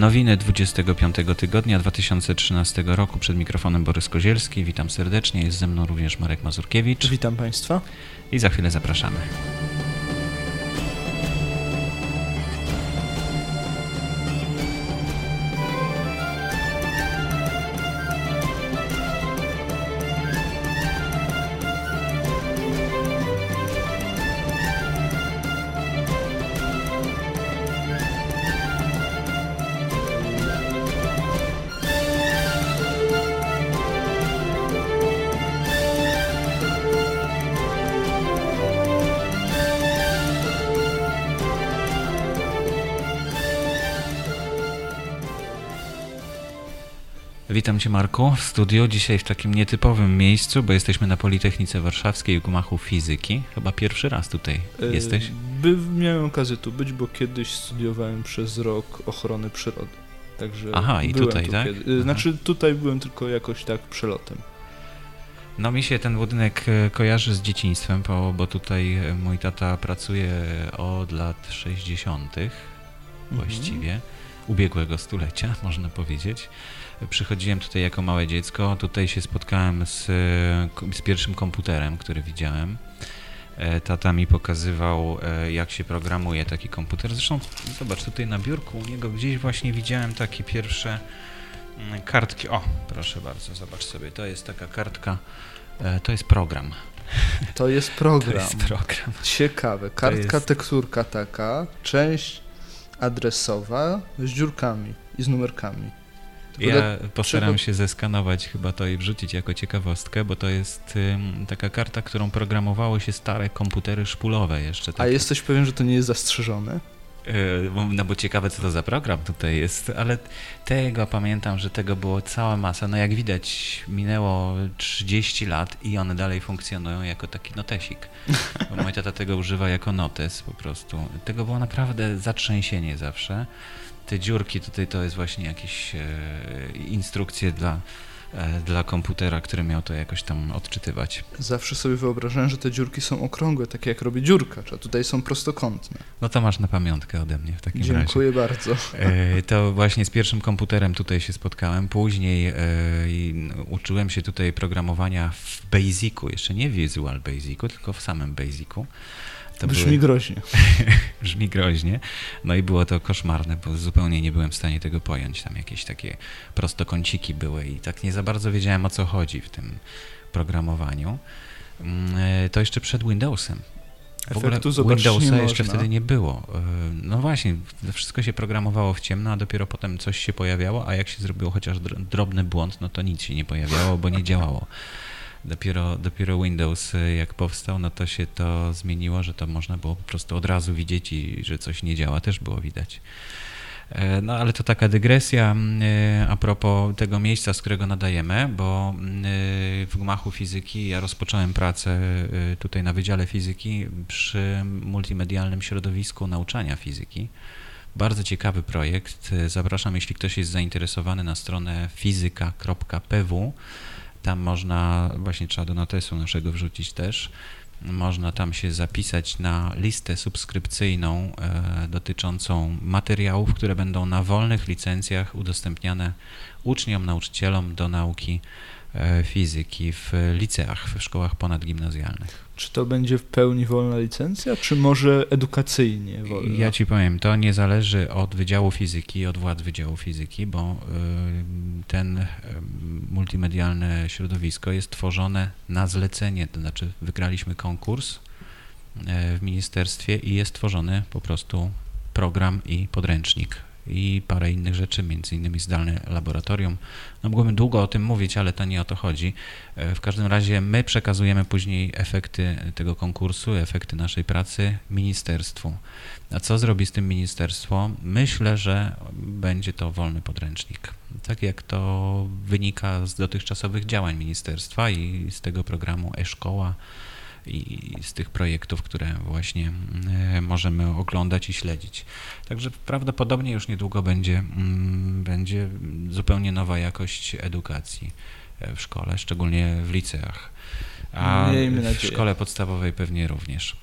nowiny 25 tygodnia 2013 roku. Przed mikrofonem Borys Kozielski. Witam serdecznie. Jest ze mną również Marek Mazurkiewicz. Witam Państwa. I za chwilę zapraszamy. Witam Cię Marku w studiu, dzisiaj w takim nietypowym miejscu, bo jesteśmy na Politechnice Warszawskiej w gmachu fizyki. Chyba pierwszy raz tutaj yy, jesteś? By, miałem okazję tu być, bo kiedyś studiowałem przez rok ochrony przyrody. Także Aha, i tutaj, tu tak? Kiedy, yy, znaczy tutaj byłem tylko jakoś tak przelotem. No mi się ten budynek e, kojarzy z dzieciństwem, bo, bo tutaj e, mój tata pracuje od lat 60. Mhm. właściwie, ubiegłego stulecia, można powiedzieć. Przychodziłem tutaj jako małe dziecko, tutaj się spotkałem z, z pierwszym komputerem, który widziałem. E, tata mi pokazywał, e, jak się programuje taki komputer. Zresztą, zobacz, tutaj na biurku u niego gdzieś właśnie widziałem takie pierwsze mm, kartki. O, proszę bardzo, zobacz sobie, to jest taka kartka, e, to jest program. To jest program. To jest program. Ciekawe. Kartka, jest... teksturka taka, część adresowa z dziurkami i z numerkami. Ja postaram się zeskanować chyba to i wrzucić jako ciekawostkę, bo to jest ym, taka karta, którą programowały się stare komputery szpulowe jeszcze. Takie. A jesteś pewien, że to nie jest zastrzeżone? Yy, no bo ciekawe, co to za program tutaj jest, ale tego pamiętam, że tego było cała masa. No jak widać, minęło 30 lat i one dalej funkcjonują jako taki notesik. Bo mój tata tego używa jako notes po prostu. Tego było naprawdę zatrzęsienie zawsze te dziurki tutaj to jest właśnie jakieś e, instrukcje dla, e, dla komputera, który miał to jakoś tam odczytywać. Zawsze sobie wyobrażałem, że te dziurki są okrągłe, takie jak robi dziurka, a tutaj są prostokątne. No to masz na pamiątkę ode mnie w takim Dziękuję razie. Dziękuję bardzo. E, to właśnie z pierwszym komputerem tutaj się spotkałem. Później e, uczyłem się tutaj programowania w Basicu, jeszcze nie Visual Basicu, tylko w samym Basicu. To Brzmi były... groźnie. Brzmi groźnie. No i było to koszmarne, bo zupełnie nie byłem w stanie tego pojąć. Tam jakieś takie prostokąciki były i tak nie za bardzo wiedziałem o co chodzi w tym programowaniu. Mm, e, to jeszcze przed Windowsem. W ogóle Windowsa jeszcze wtedy nie było. E, no właśnie, wszystko się programowało w ciemno, a dopiero potem coś się pojawiało, a jak się zrobiło chociaż drobny błąd, no to nic się nie pojawiało, bo nie działało. Dopiero, dopiero Windows y, jak powstał, no to się to zmieniło, że to można było po prostu od razu widzieć i że coś nie działa, też było widać. E, no ale to taka dygresja y, a propos tego miejsca, z którego nadajemy, bo y, w gmachu fizyki ja rozpocząłem pracę tutaj na Wydziale Fizyki przy multimedialnym środowisku nauczania fizyki. Bardzo ciekawy projekt. Zapraszam, jeśli ktoś jest zainteresowany na stronę fizyka.pw. Tam można, właśnie trzeba do notesu naszego wrzucić też, można tam się zapisać na listę subskrypcyjną e, dotyczącą materiałów, które będą na wolnych licencjach udostępniane uczniom, nauczycielom do nauki e, fizyki w liceach, w szkołach ponadgimnazjalnych. Czy to będzie w pełni wolna licencja, czy może edukacyjnie wolna? Ja ci powiem, to nie zależy od Wydziału Fizyki, od władz Wydziału Fizyki, bo y, ten y, multimedialne środowisko jest tworzone na zlecenie, to znaczy wygraliśmy konkurs y, w ministerstwie i jest tworzony po prostu program i podręcznik i parę innych rzeczy, między innymi zdalne laboratorium. No mógłbym długo o tym mówić, ale to nie o to chodzi. E, w każdym razie my przekazujemy później efekty tego konkursu, efekty naszej pracy ministerstwu. A co zrobi z tym ministerstwo? Myślę, że będzie to wolny podręcznik. Tak jak to wynika z dotychczasowych działań ministerstwa i z tego programu e-szkoła i z tych projektów, które właśnie e, możemy oglądać i śledzić. Także prawdopodobnie już niedługo będzie, mm, będzie zupełnie nowa jakość edukacji e, w szkole, szczególnie w liceach. A w szkole podstawowej pewnie również.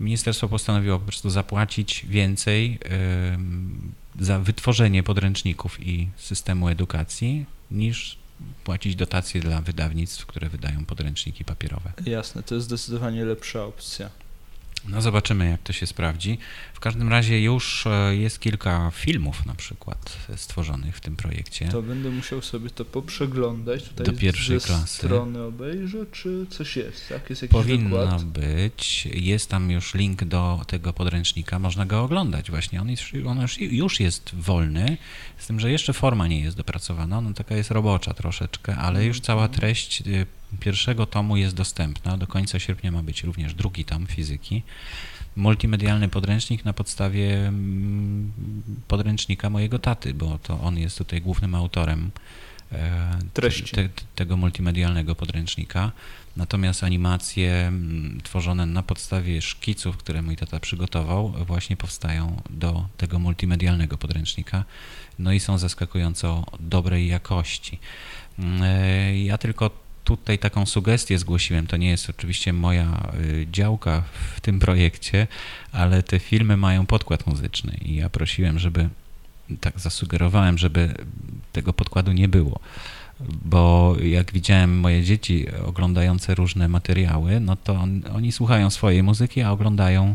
Ministerstwo postanowiło po prostu zapłacić więcej za wytworzenie podręczników i systemu edukacji, niż płacić dotacje dla wydawnictw, które wydają podręczniki papierowe. Jasne, to jest zdecydowanie lepsza opcja. No zobaczymy, jak to się sprawdzi. W każdym razie już e, jest kilka filmów na przykład stworzonych w tym projekcie. To będę musiał sobie to poprzeglądać. Tutaj Do pierwszej ze klasy. strony obejrzę, czy coś jest? Tak? Jest jakiś Powinno wykład? być. Jest tam już link do tego podręcznika. Można go oglądać właśnie. On, jest, on już, jest wolny, z tym, że jeszcze forma nie jest dopracowana. No taka jest robocza troszeczkę, ale już cała Mhm. treść y, pierwszego tomu jest dostępna. Do końca sierpnia ma być również drugi tom fizyki. Multimedialny podręcznik na podstawie mm, podręcznika mojego taty, bo to on jest tutaj głównym autorem e, Treści. te, tego multimedialnego podręcznika. Natomiast animacje mm, tworzone na podstawie szkiców, które mój tata przygotował, właśnie powstają do tego multimedialnego podręcznika. No i są zaskakująco dobrej jakości. Mm, e, Ja tylko tutaj taką sugestię zgłosiłem. To nie jest oczywiście moja y, działka w tym projekcie, ale te filmy mają podkład muzyczny i ja prosiłem, żeby tak zasugerowałem, żeby tego podkładu nie było. Bo jak widziałem moje dzieci oglądające różne materiały, no to on, oni słuchają swojej muzyki, a oglądają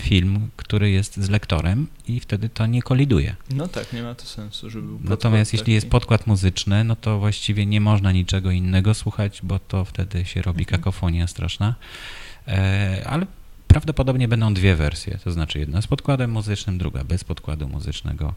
film, który jest z lektorem i wtedy to nie koliduje. No tak, nie ma to sensu, żeby był Natomiast jeśli taki. jest podkład muzyczny, no to właściwie nie można niczego innego słuchać, bo to wtedy się robi Mhm. kakofonia straszna. E, ale prawdopodobnie będą dwie wersje, to znaczy jedna z podkładem muzycznym, druga bez podkładu muzycznego.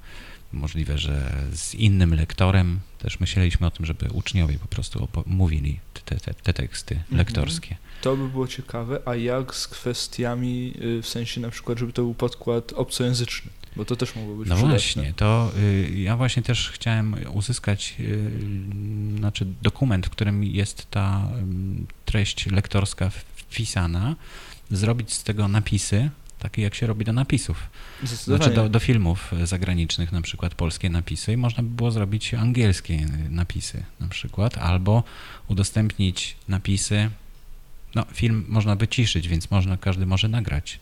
Możliwe, że z innym lektorem. Też myśleliśmy o tym, żeby uczniowie po prostu mówili te, te, te teksty Mhm. lektorskie. To by było ciekawe, a jak z kwestiami, y, w sensie na przykład, żeby to był podkład obcojęzyczny, bo to też mogło być No przydatne. właśnie, to y, ja właśnie też chciałem uzyskać y, znaczy dokument, w którym jest ta treść lektorska wpisana, zrobić z tego napisy, takie jak się robi do napisów. Znaczy do, do filmów zagranicznych, na przykład polskie napisy i można by było zrobić angielskie y, napisy na przykład, albo udostępnić napisy, no film można wyciszyć, więc można, każdy może nagrać.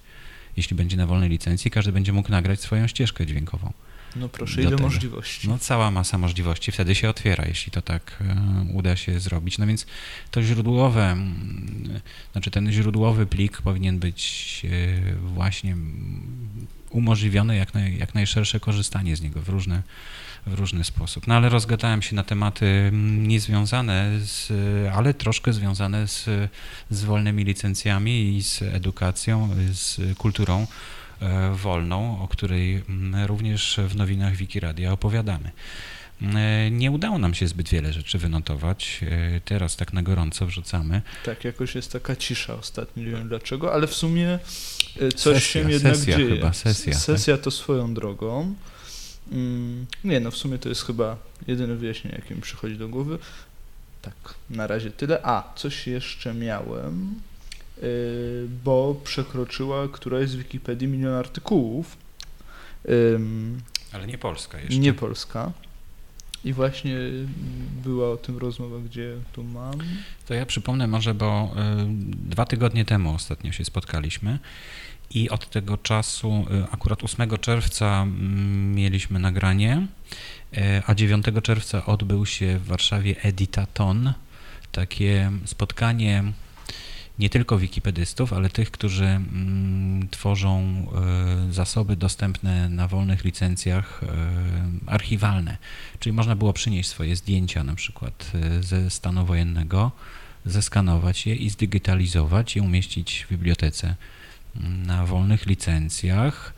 Jeśli będzie na wolnej licencji, każdy będzie mógł nagrać swoją ścieżkę dźwiękową. No proszę, ile tego. możliwości. No cała masa możliwości wtedy się otwiera, jeśli to tak e, uda się zrobić. No więc to źródłowe, mm, znaczy ten źródłowy plik powinien być e, właśnie umożliwione jak, naj, jak najszersze korzystanie z niego w różny, w różny sposób. No ale rozgadałem się na tematy mm, niezwiązane, z, ale troszkę związane z, z wolnymi licencjami i z edukacją, z kulturą e, wolną, o której mm, również w nowinach Wikiradia opowiadamy. E, Nie udało nam się zbyt wiele rzeczy wynotować. E, Teraz tak na gorąco wrzucamy. Tak, jakoś jest taka cisza ostatnio, nie wiem dlaczego, ale w sumie coś Sesja, się jednak sesja dzieje. chyba, sesja, tak. Sesja to swoją drogą. Mm, nie, no w sumie to jest chyba jedyne wyjaśnienie, jakie mi przychodzi do głowy. Tak, na razie tyle. A, coś jeszcze miałem, bo przekroczyła któraś z Wikipedii milion artykułów. Ale nie Polska jeszcze. nie Polska. I właśnie była o tym rozmowa, gdzie tu mam. To ja przypomnę może, bo y, dwa tygodnie temu ostatnio się spotkaliśmy i od tego czasu, y, akurat 8 czerwca mm, mieliśmy nagranie, y, a 9 czerwca odbył się w Warszawie Editaton, takie spotkanie nie tylko wikipedystów, ale tych, którzy mm, tworzą y, zasoby dostępne na wolnych licencjach y, archiwalne. Czyli można było przynieść swoje zdjęcia na przykład y, ze stanu wojennego, zeskanować je i zdigitalizować i umieścić w bibliotece mm, na wolnych licencjach.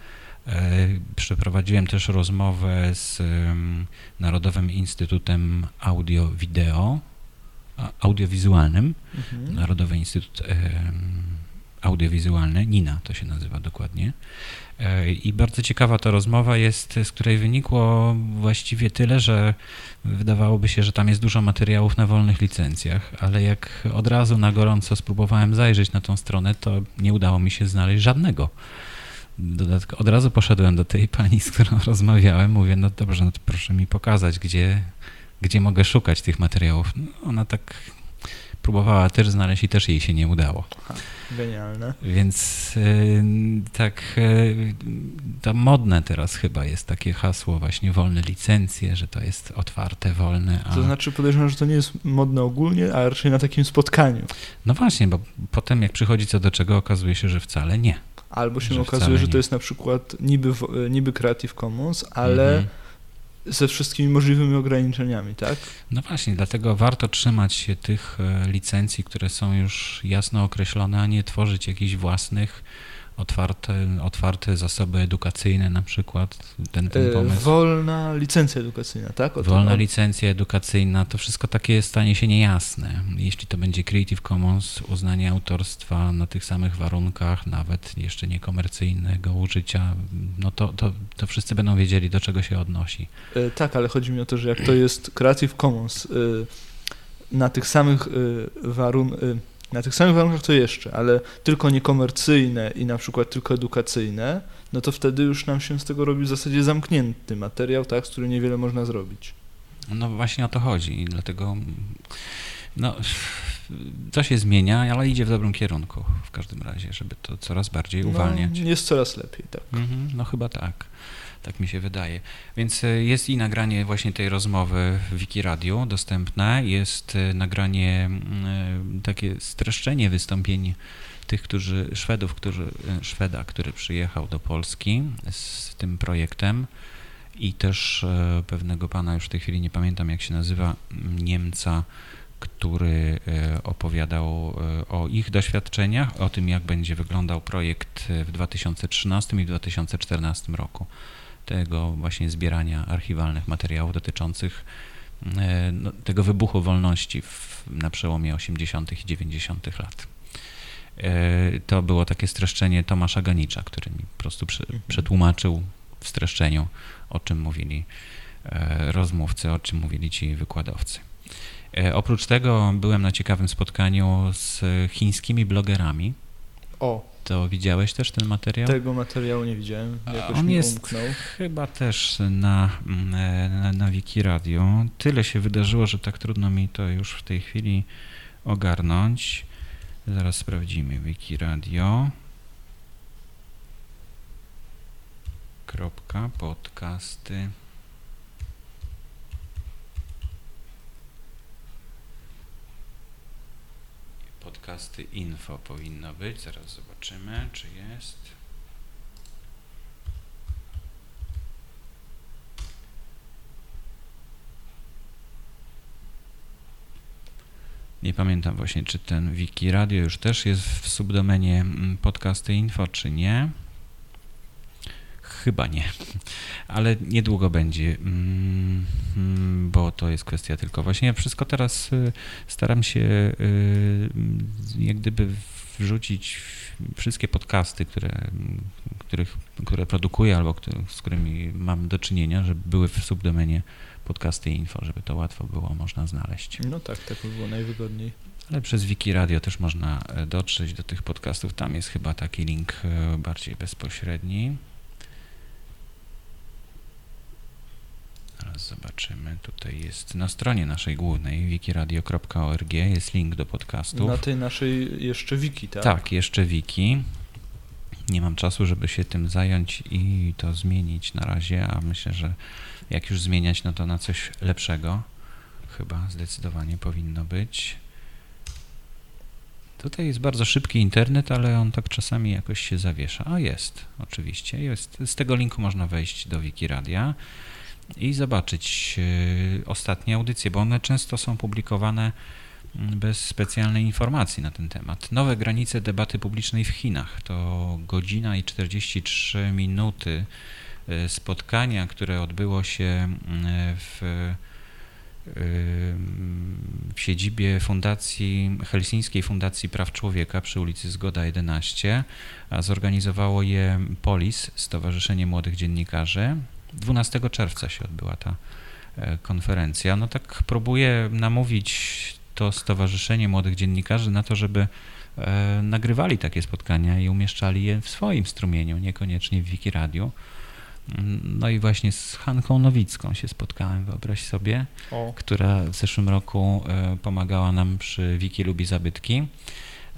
E, Przeprowadziłem też rozmowę z ym, Narodowym Instytutem Audio-Wideo, audiowizualnym, Mhm. Narodowy Instytut Audiowizualny, NINA to się nazywa dokładnie. E, I bardzo ciekawa ta rozmowa jest, z której wynikło właściwie tyle, że wydawałoby się, że tam jest dużo materiałów na wolnych licencjach, ale jak od razu na gorąco spróbowałem zajrzeć na tą stronę, to nie udało mi się znaleźć żadnego. Dodatkowo od razu poszedłem do tej pani, z którą rozmawiałem, mówię, no dobrze, no to proszę mi pokazać, gdzie, gdzie mogę szukać tych materiałów. No, ona tak próbowała też znaleźć i też jej się nie udało. Aha, genialne. Więc y, tak y, to modne teraz chyba jest takie hasło właśnie wolne licencje, że to jest otwarte, wolne. A... To znaczy podejrzewam, że to nie jest modne ogólnie, a raczej na takim spotkaniu. No właśnie, bo potem jak przychodzi co do czego okazuje się, że wcale nie. Albo się Że okazuje, że to jest na przykład niby, wo- niby Creative Commons, ale Mhm. Ze wszystkimi możliwymi ograniczeniami, tak? No właśnie, dlatego warto trzymać się tych e, licencji, które są już jasno określone, a nie tworzyć jakichś własnych, otwarte, otwarte zasoby edukacyjne na przykład, ten, ten E, pomysł. Wolna licencja edukacyjna, tak? O Wolna licencja edukacyjna, to wszystko takie stanie się niejasne. Jeśli to będzie Creative Commons, uznanie autorstwa na tych samych warunkach, nawet jeszcze niekomercyjnego użycia, no to, to, to wszyscy będą wiedzieli, do czego się odnosi. E, Tak, ale chodzi mi o to, że jak to jest Creative Commons y, na tych samych warunkach, na tych samych warunkach to jeszcze, ale tylko niekomercyjne i na przykład tylko edukacyjne, no to wtedy już nam się z tego robi w zasadzie zamknięty materiał, tak, z którym niewiele można zrobić. No właśnie o to chodzi i dlatego no, to się zmienia, ale idzie w dobrym kierunku w każdym razie, żeby to coraz bardziej uwalniać. No, jest coraz lepiej, tak. Mhm, no chyba tak. Tak mi się wydaje. Więc e, jest i nagranie właśnie tej rozmowy w Wikiradiu dostępne. Jest e, nagranie, mm, e, takie streszczenie wystąpień tych, którzy, Szwedów, którzy, Szweda, który przyjechał do Polski z tym projektem i też pewnego pana, już w tej chwili nie pamiętam jak się nazywa, Niemca, który opowiadał o ich doświadczeniach, o tym, jak będzie wyglądał projekt w 2013 i 2014 roku. Tego właśnie zbierania archiwalnych materiałów dotyczących e, no, tego wybuchu wolności w, na przełomie 80. i 90. lat. E, To było takie streszczenie Tomasza Ganicza, który mi po prostu Mhm. przetłumaczył w streszczeniu, o czym mówili e, rozmówcy, o czym mówili ci wykładowcy. Oprócz tego byłem na ciekawym spotkaniu z chińskimi blogerami. O, To widziałeś też ten materiał? tego materiału nie widziałem, jakoś on mi jest umknął. chyba też na, mm, e, na, na Wiki Radio. Tyle się wydarzyło, że tak trudno mi to już w tej chwili ogarnąć. Zaraz sprawdzimy. Wiki Radio. Kropka, podcasty. Podcasty info powinno być. Zaraz zobaczymy, czy jest. Nie pamiętam właśnie, czy ten Wiki Radio już też jest w subdomenie mm, podcasty info, czy nie. Chyba nie, ale niedługo będzie, mm, mm, bo to jest kwestia tylko właśnie. Ja wszystko teraz y, staram się y, jak gdyby wrzucić wszystkie podcasty, które, których, które produkuję albo z którymi mam do czynienia, żeby były w subdomenie podcasty info, żeby to łatwo było można znaleźć. No tak, tak by było najwygodniej. Ale przez Wiki Radio też można e, dotrzeć do tych podcastów. Tam jest chyba taki link e, bardziej bezpośredni. Teraz zobaczymy. Tutaj jest na stronie naszej głównej wikiradio.org jest link do podcastów. Na tej naszej jeszcze wiki, tak? Tak, jeszcze wiki. Nie mam czasu, żeby się tym zająć i to zmienić na razie, a myślę, że jak już zmieniać, no to na coś lepszego. Chyba zdecydowanie powinno być. Tutaj jest bardzo szybki internet, ale on tak czasami jakoś się zawiesza. A jest, oczywiście. Jest. Z tego linku można wejść do Wikiradia i zobaczyć e, ostatnie audycje, bo one często są publikowane mm, bez specjalnej informacji na ten temat. Nowe granice debaty publicznej w Chinach to godzina i 43 minuty e, spotkania, które odbyło się mm, w, e, w siedzibie Fundacji Helsińskiej Fundacji Praw Człowieka przy ulicy Zgoda 11, a zorganizowało je POLIS, Stowarzyszenie Młodych Dziennikarzy. 12 czerwca się odbyła ta e, konferencja. No tak próbuję namówić to Stowarzyszenie Młodych Dziennikarzy na to, żeby e, nagrywali takie spotkania i umieszczali je w swoim strumieniu, niekoniecznie w Wikiradiu. No i właśnie z Hanką Nowicką się spotkałem, wyobraź sobie, O, która w zeszłym roku e, pomagała nam przy Wiki Lubi Zabytki.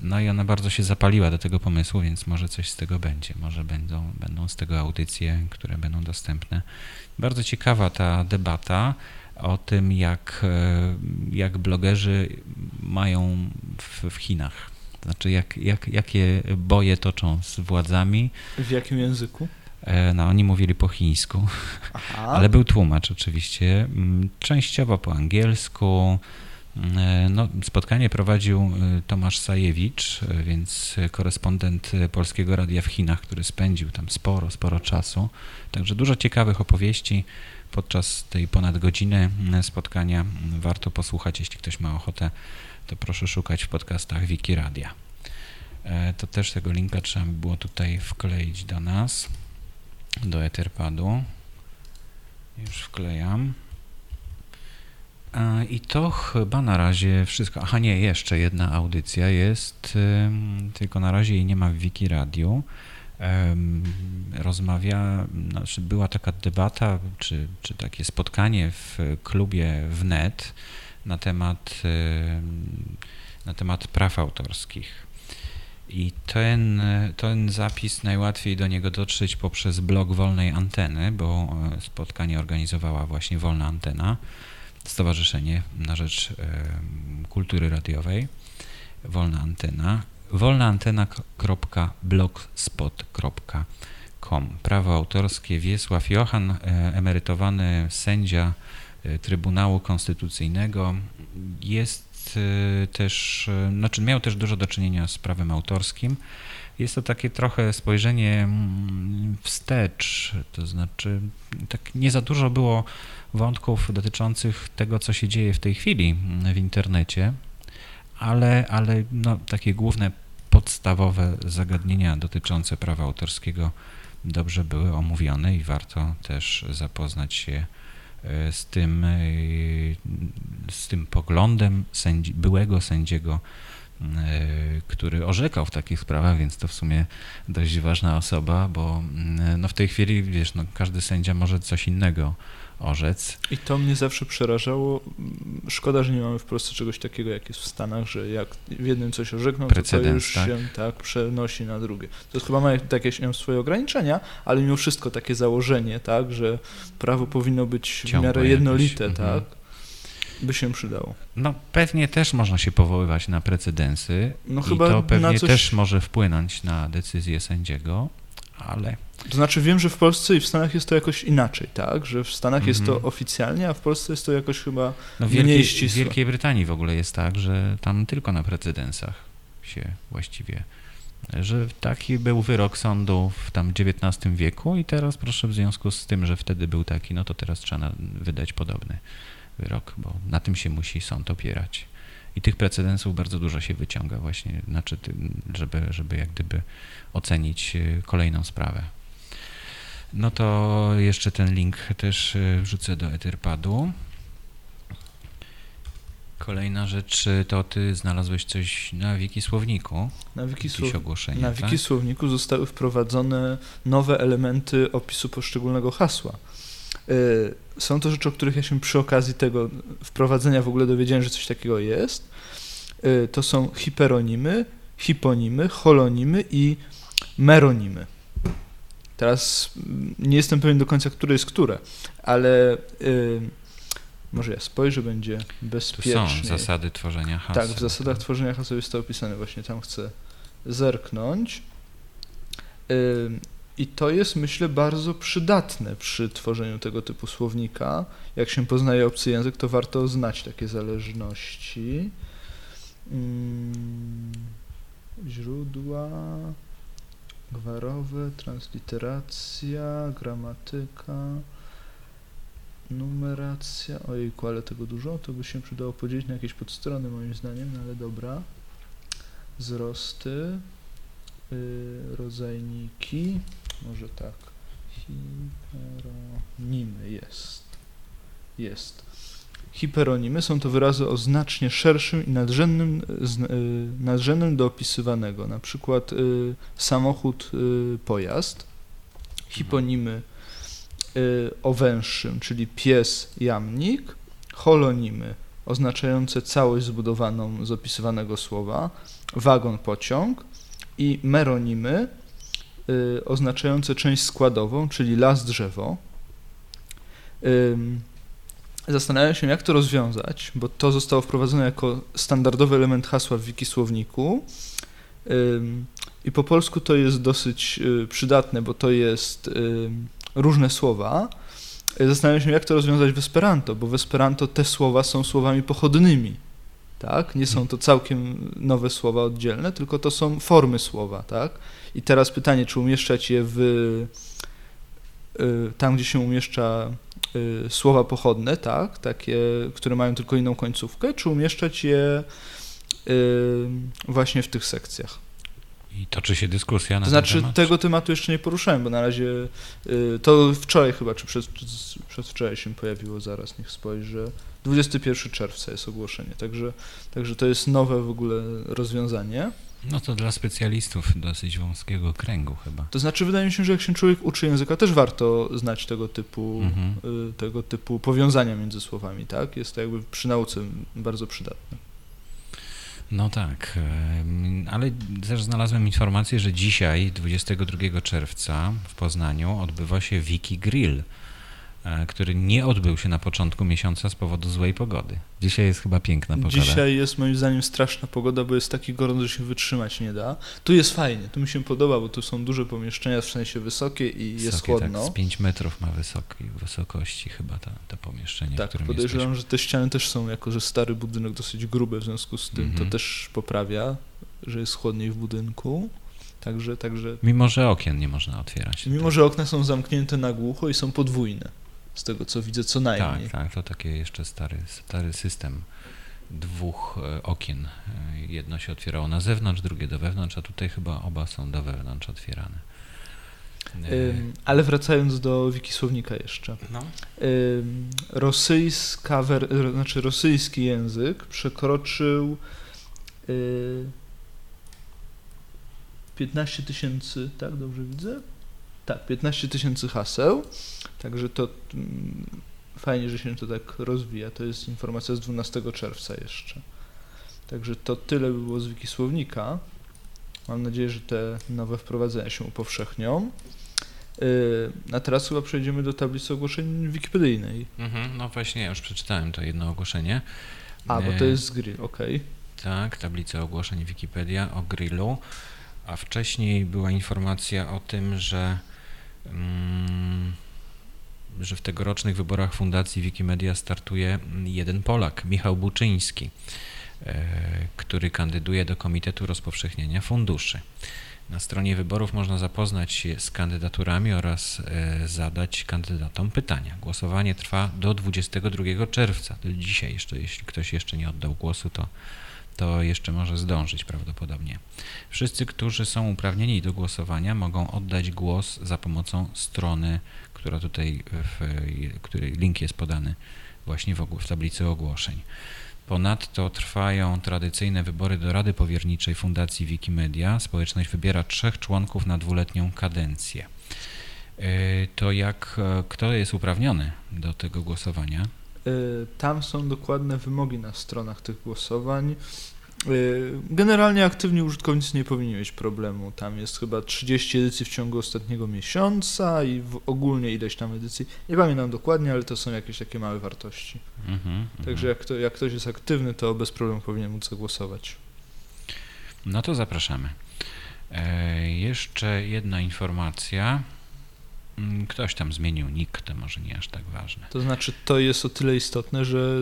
No i ona bardzo się zapaliła do tego pomysłu, więc może coś z tego będzie. Może będą, będą z tego audycje, które będą dostępne. Bardzo ciekawa ta debata o tym, jak, e, jak blogerzy mają w, w Chinach. Znaczy, jak, jak, jakie boje toczą z władzami. w jakim języku? E, No, oni mówili po chińsku. Aha. Ale był tłumacz oczywiście, mm, częściowo po angielsku. E, No, spotkanie prowadził e, Tomasz Sajewicz, e, więc korespondent Polskiego Radia w Chinach, który spędził tam sporo, sporo czasu. Także dużo ciekawych opowieści podczas tej ponad godziny spotkania. Warto posłuchać, jeśli ktoś ma ochotę, to proszę szukać w podcastach Wiki Radia. To też tego linka trzeba by było tutaj wkleić do nas, do Etherpadu. Już wklejam. I to chyba na razie wszystko. Aha, nie, jeszcze jedna audycja jest, tylko na razie jej nie ma w Wiki Radio. Rozmawia, znaczy była taka debata, czy, czy takie spotkanie w klubie wnet na temat, na temat praw autorskich. I ten, ten zapis najłatwiej do niego dotrzeć poprzez blog Wolnej Anteny, bo e, spotkanie organizowała właśnie Wolna Antena, Stowarzyszenie na Rzecz Kultury Radiowej, Wolna Antena, wolnaantena.blogspot.com. Prawo autorskie Wiesław Johan, e, emerytowany sędzia e, Trybunału Konstytucyjnego, jest e, też, znaczy miał też dużo do czynienia z prawem autorskim. Jest to takie trochę spojrzenie mm, wstecz, to znaczy tak nie za dużo było wątków dotyczących tego, co się dzieje w tej chwili w internecie, ale, ale no, takie główne, podstawowe zagadnienia dotyczące prawa autorskiego dobrze były omówione i warto też zapoznać się e, z tym, e, z tym poglądem sędzi, byłego sędziego, e, który orzekał w takich sprawach, więc to w sumie dość ważna osoba, bo mm, no, w tej chwili, wiesz, no, każdy sędzia może coś innego orzec. I to mnie zawsze przerażało. Szkoda, że nie mamy w Polsce czegoś takiego, jak jest w Stanach, że jak w jednym coś orzekną, to to już tak? się tak przenosi na drugie. To chyba ma jakieś swoje ograniczenia, ale mimo wszystko takie założenie, tak, że prawo powinno być w Ciągłe miarę jakieś, jednolite, mhm. tak, by się przydało. No pewnie też można się powoływać na precedensy No i chyba to pewnie coś... też może wpłynąć na decyzję sędziego, ale To znaczy wiem, że w Polsce i w Stanach jest to jakoś inaczej, tak, że w Stanach jest to Mhm. oficjalnie, a w Polsce jest to jakoś chyba no w, mniej Wielkiej, w ścisłe. Wielkiej Brytanii w ogóle jest tak, że tam tylko na precedensach się właściwie, że taki był wyrok sądu w tam XIX wieku i teraz proszę w związku z tym, że wtedy był taki, no to teraz trzeba wydać podobny wyrok, bo na tym się musi sąd opierać. I tych precedensów bardzo dużo się wyciąga właśnie, znaczy, żeby, żeby jak gdyby ocenić y, kolejną sprawę. No to jeszcze ten link też y, wrzucę do Etherpadu. Kolejna rzecz, y, to ty znalazłeś coś na Wikisłowniku, na Wikisłow... ogłoszenia, Na tak? Wikisłowniku zostały wprowadzone nowe elementy opisu poszczególnego hasła. Y, Są to rzeczy, o których ja się przy okazji tego wprowadzenia w ogóle dowiedziałem, że coś takiego jest. Y, To są hiperonimy, hiponimy, holonimy i meronimy. Teraz mm, nie jestem pewien do końca, które jest które, ale y, może ja spojrzę, będzie Tu bezpiecznie. są zasady tworzenia haseł. Tak, w zasadach tworzenia haseł jest to opisane, właśnie tam chcę zerknąć. Ym, I to jest, myślę, bardzo przydatne przy tworzeniu tego typu słownika. Jak się poznaje obcy język, to warto znać takie zależności. Ym, Źródła gwarowe, transliteracja, gramatyka, numeracja. Ojejku, ale tego dużo, to by się przydało podzielić na jakieś podstrony moim zdaniem, no ale dobra. Wzrosty, yy, rodzajniki, może tak. Hiperonimy jest. Jest. Hiperonimy są to wyrazy o znacznie szerszym i nadrzędnym, zn- y, nadrzędnym do opisywanego, na przykład y, samochód, y, pojazd. Hiponimy y, o węższym, czyli pies, jamnik, holonimy oznaczające całość zbudowaną z opisywanego słowa, wagon, pociąg i meronimy oznaczające część składową, czyli las, drzewo. Zastanawiam się, jak to rozwiązać, bo to zostało wprowadzone jako standardowy element hasła w Wikisłowniku. I po polsku to jest dosyć y, przydatne, bo to jest różne słowa. Zastanawiam się, jak to rozwiązać w Esperanto, bo w Esperanto te słowa są słowami pochodnymi. Tak? Nie są to całkiem nowe słowa oddzielne, tylko to są formy słowa. Tak? I teraz pytanie, czy umieszczać je w, y, tam, gdzie się umieszcza y, słowa pochodne, tak? takie, które mają tylko inną końcówkę, czy umieszczać je właśnie w tych sekcjach. I toczy się dyskusja na to znaczy, ten temat? tego tematu jeszcze nie poruszałem, bo na razie y, to wczoraj chyba, czy przed, przedwczoraj się pojawiło, zaraz niech spojrzę. 21 czerwca jest ogłoszenie, także, także to jest nowe w ogóle rozwiązanie. No to dla specjalistów dosyć wąskiego kręgu chyba. To znaczy, wydaje mi się, że jak się człowiek uczy języka, też warto znać tego typu, mhm. Y, tego typu powiązania między słowami, tak? Jest to jakby przy nauce bardzo przydatne. No tak, ale też znalazłem informację, że dzisiaj, 22 czerwca w Poznaniu odbywa się Wiki Grill. E, który nie odbył się na początku miesiąca z powodu złej pogody. Dzisiaj jest chyba piękna pogoda. Dzisiaj jest moim zdaniem straszna pogoda, bo jest taki gorąco, że się wytrzymać nie da. Tu jest fajnie, tu mi się podoba, bo tu są duże pomieszczenia, w sensie wysokie i wysokie, jest chłodno. Tak, z 5 metrów ma wysoki, wysokości chyba ta, to pomieszczenie, tak, w którym podejrzewam, jesteśmy. że te ściany też są, jako że stary budynek dosyć grube, w związku z tym to też poprawia, że jest chłodniej w budynku. Także, także... Mimo, że okien nie można otwierać. Mimo, że okna są zamknięte na głucho i są podwójne z tego co widzę co najmniej. Tak, tak, to taki jeszcze stary, stary system dwóch e, okien. E, jedno się otwierało na zewnątrz, drugie do wewnątrz, a tutaj chyba oba są do wewnątrz otwierane. Ym, ale wracając do wikisłownika jeszcze. No. Rosyjska, znaczy rosyjski język przekroczył y, 15 tysięcy, tak dobrze widzę? Tak, 15 tysięcy haseł. Także to mm, fajnie, że się to tak rozwija. To jest informacja z 12 czerwca jeszcze. Także to tyle by było z Wikisłownika. Mam nadzieję, że te nowe wprowadzenia się upowszechnią. Yy, a teraz chyba przejdziemy do tablicy ogłoszeń wikipedyjnej. Mhm, no właśnie, ja już przeczytałem to jedno ogłoszenie. A, bo to jest grill, ok. Tak, tablica ogłoszeń Wikipedia o grillu. A wcześniej była informacja o tym, że mm, że w tegorocznych wyborach Fundacji Wikimedia startuje jeden Polak, Michał Buczyński, e, który kandyduje do Komitetu Rozpowszechniania Funduszy. Na stronie wyborów można zapoznać się z kandydaturami oraz e, zadać kandydatom pytania. Głosowanie trwa do 22 czerwca, dzisiaj jeszcze, jeśli ktoś jeszcze nie oddał głosu, to, to jeszcze może zdążyć prawdopodobnie. Wszyscy, którzy są uprawnieni do głosowania, mogą oddać głos za pomocą strony która tutaj, w której link jest podany właśnie w, w tablicy ogłoszeń. Ponadto trwają tradycyjne wybory do Rady Powierniczej Fundacji Wikimedia. Społeczność wybiera trzech członków na dwuletnią kadencję. E, to jak, e, kto jest uprawniony do tego głosowania? E, tam są dokładne wymogi na stronach tych głosowań. Y, generalnie aktywni użytkownicy nie powinni mieć problemu. Tam jest chyba 30 edycji w ciągu ostatniego miesiąca i ogólnie ileś tam edycji. Nie pamiętam dokładnie, ale to są jakieś takie małe wartości. Mm -hmm, Także jak, to, jak ktoś jest aktywny, to bez problemu powinien móc zagłosować. No to zapraszamy. E, jeszcze jedna informacja. Mm, ktoś tam zmienił nick, to może nie aż tak ważne. To znaczy, to jest o tyle istotne, że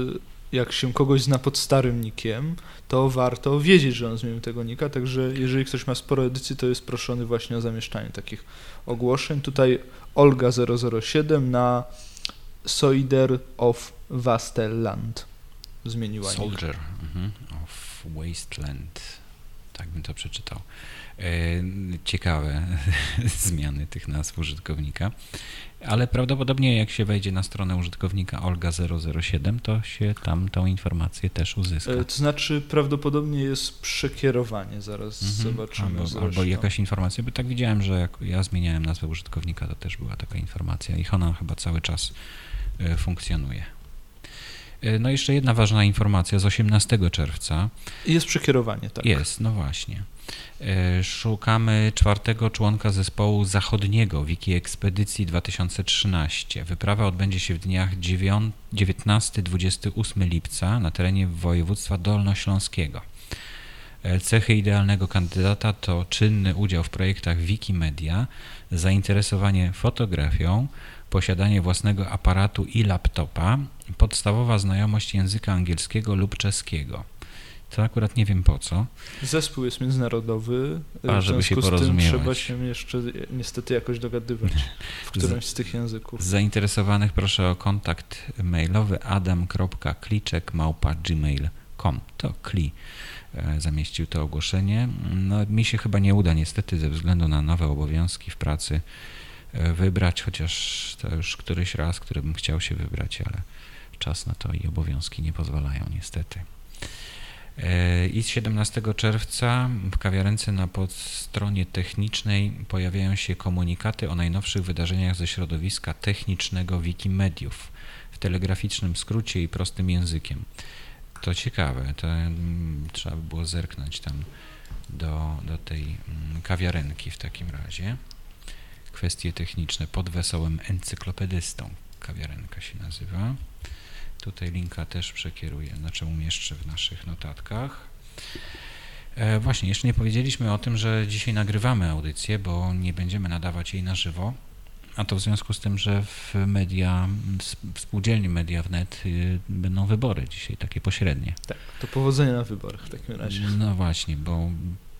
jak się kogoś zna pod starym nikiem, to warto wiedzieć, że on zmienił tego nika, także jeżeli ktoś ma sporo edycji, to jest proszony właśnie o zamieszczanie takich ogłoszeń. Tutaj Olga 007 na Soider of Wasteland zmieniła Soldier mhm. of Wasteland. tak bym to przeczytał. E, ciekawe zmiany tych nazw użytkownika, ale prawdopodobnie jak się wejdzie na stronę użytkownika Olga007, to się tam tą informację też uzyska. E, to znaczy prawdopodobnie jest przekierowanie, zaraz mhm. zobaczymy. Albo, albo, jakaś informacja, bo tak widziałem, że jak ja zmieniałem nazwę użytkownika, to też była taka informacja i ona chyba cały czas e, funkcjonuje. No jeszcze jedna ważna informacja z 18 czerwca. Jest przekierowanie, tak. Jest, no właśnie. E, szukamy czwartego członka zespołu zachodniego Wiki Ekspedycji 2013. Wyprawa odbędzie się w dniach 19-28 lipca na terenie województwa dolnośląskiego. E, cechy idealnego kandydata to czynny udział w projektach Wikimedia, zainteresowanie fotografią, posiadanie własnego aparatu i laptopa, podstawowa znajomość języka angielskiego lub czeskiego. To akurat nie wiem po co. Zespół jest międzynarodowy, A, żeby się porozumiewać. trzeba się jeszcze niestety jakoś dogadywać w którymś z tych języków. Zainteresowanych proszę o kontakt mailowy adam.kliczek.gmail.com To Kli e, zamieścił to ogłoszenie. No, mi się chyba nie uda niestety ze względu na nowe obowiązki w pracy e, wybrać, chociaż to już któryś raz, który bym chciał się wybrać, ale czas na to i obowiązki nie pozwalają niestety. E, I z 17 czerwca w kawiarence na podstronie technicznej pojawiają się komunikaty o najnowszych wydarzeniach ze środowiska technicznego Wikimediów w telegraficznym skrócie i prostym językiem. To ciekawe, to mm, trzeba by było zerknąć tam do, do tej mm, kawiarenki w takim razie. Kwestie techniczne pod wesołym encyklopedystą kawiarenka się nazywa. Tutaj linka też przekieruję, znaczy umieszczę w naszych notatkach. E, właśnie, jeszcze nie powiedzieliśmy o tym, że dzisiaj nagrywamy audycję, bo nie będziemy nadawać jej na żywo, a to w związku z tym, że w media, w spółdzielni Media Wnet y, będą wybory dzisiaj, takie pośrednie. Tak, to powodzenia na wyborach w takim razie. No właśnie, bo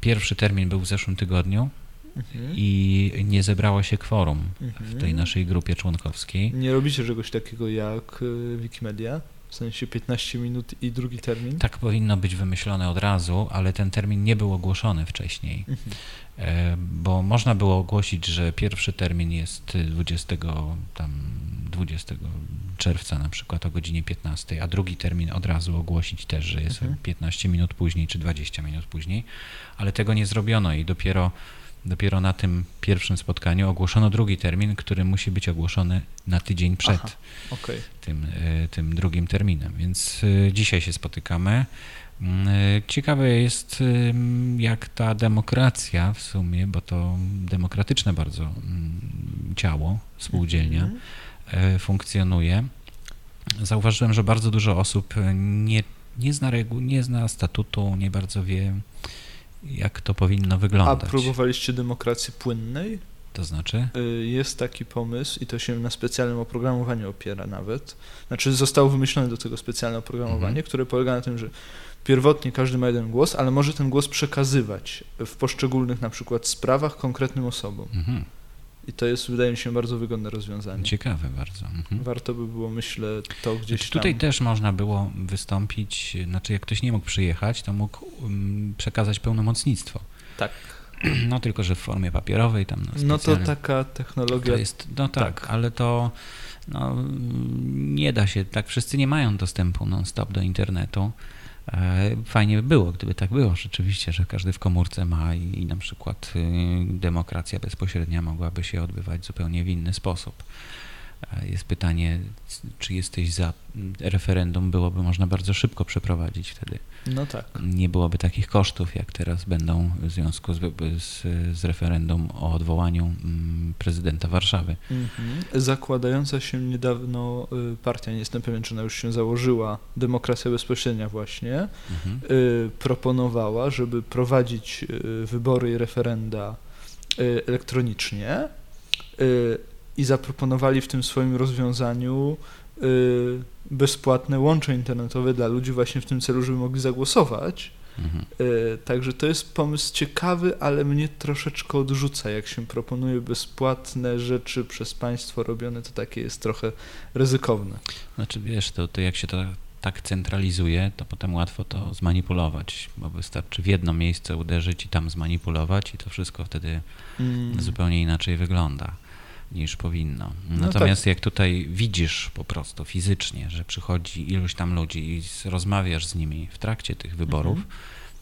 pierwszy termin był w zeszłym tygodniu, Mhm. i nie zebrało się kworum mhm. w tej mhm. naszej grupie członkowskiej. Nie robicie czegoś takiego jak y, Wikimedia? W sensie 15 minut i drugi termin? Tak powinno być wymyślone od razu, ale ten termin nie był ogłoszony wcześniej. Mhm. E, bo można było ogłosić, że pierwszy termin jest 20, tam 20 czerwca na przykład o godzinie 15, a drugi termin od razu ogłosić też, że jest mhm. 15 minut później czy 20 minut później, ale tego nie zrobiono i dopiero Dopiero na tym pierwszym spotkaniu ogłoszono drugi termin, który musi być ogłoszony na tydzień przed Aha, okay. tym, e, tym drugim terminem. Więc e, dzisiaj się spotykamy. Mm, e, ciekawe jest, jak ta demokracja w sumie, bo to demokratyczne bardzo mm, ciało, spółdzielnia, mm-hmm. funkcjonuje. Zauważyłem, że bardzo dużo osób nie, nie, zna reguł, nie zna statutu, nie bardzo wie, jak to powinno wyglądać. A próbowaliście demokracji płynnej? To znaczy? Y, jest taki pomysł i to się na specjalnym oprogramowaniu opiera nawet. Znaczy zostało wymyślone do tego specjalne oprogramowanie, mhm. które polega na tym, że pierwotnie każdy ma jeden głos, ale może ten głos przekazywać w poszczególnych na przykład sprawach konkretnym osobom. Mhm. I to jest, wydaje mi się, bardzo wygodne rozwiązanie. Ciekawe bardzo. Mhm. Warto by było, myślę, to gdzieś znaczy, Tutaj też można było wystąpić, znaczy jak ktoś nie mógł przyjechać, to mógł um, przekazać pełnomocnictwo. Tak. No tylko, że w formie papierowej tam. No to taka technologia. To jest, no tak, tak, ale to no, nie da się, tak wszyscy nie mają dostępu non-stop do internetu. E, fajnie by było, gdyby tak było rzeczywiście, że każdy w komórce ma i, i na przykład y, demokracja bezpośrednia mogłaby się odbywać zupełnie w inny sposób. Jest pytanie, czy jesteś za referendum, byłoby można bardzo szybko przeprowadzić wtedy. No tak. Nie byłoby takich kosztów, jak teraz będą w związku z, z, z referendum o odwołaniu mm, prezydenta Warszawy. Mhm. Zakładająca się niedawno y, partia, nie jestem pewien, czy ona już się założyła, Demokracja Bezpośrednia właśnie, mhm. Y, proponowała, żeby prowadzić y, wybory i referenda elektronicznie i zaproponowali w tym swoim rozwiązaniu y, bezpłatne łącze internetowe dla ludzi właśnie w tym celu, żeby mogli zagłosować. Mhm. Y, także to jest pomysł ciekawy, ale mnie troszeczkę odrzuca. Jak się proponuje bezpłatne rzeczy przez państwo robione, to takie jest trochę ryzykowne. Znaczy wiesz, to, to jak się to tak centralizuje, to potem łatwo to zmanipulować, bo wystarczy w jedno miejsce uderzyć i tam zmanipulować i to wszystko wtedy Mm. zupełnie inaczej wygląda niż powinno. No Natomiast jak tutaj widzisz po prostu fizycznie, że przychodzi iluś tam ludzi i rozmawiasz z nimi w trakcie tych wyborów, Mhm.